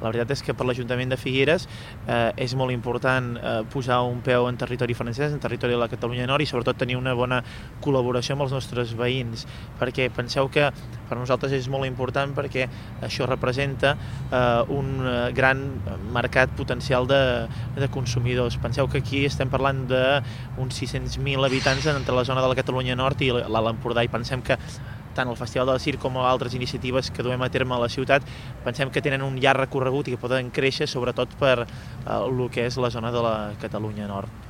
La veritat és que per l'Ajuntament de Figueres eh, és molt important eh, posar un peu en territori francès, en territori de la Catalunya Nord i sobretot tenir una bona col·laboració amb els nostres veïns, perquè penseu que per nosaltres és molt important perquè això representa eh, un gran mercat potencial de, de consumidors. Penseu que aquí estem parlant d'uns 600.000 habitants entre la zona de la Catalunya Nord i l'Alt Empordà i pensem que tant el Festival del Circ com altres iniciatives que duem a terme a la ciutat pensem que tenen un llarg recorregut i que poden créixer sobretot per eh, el que és la zona de la Catalunya Nord.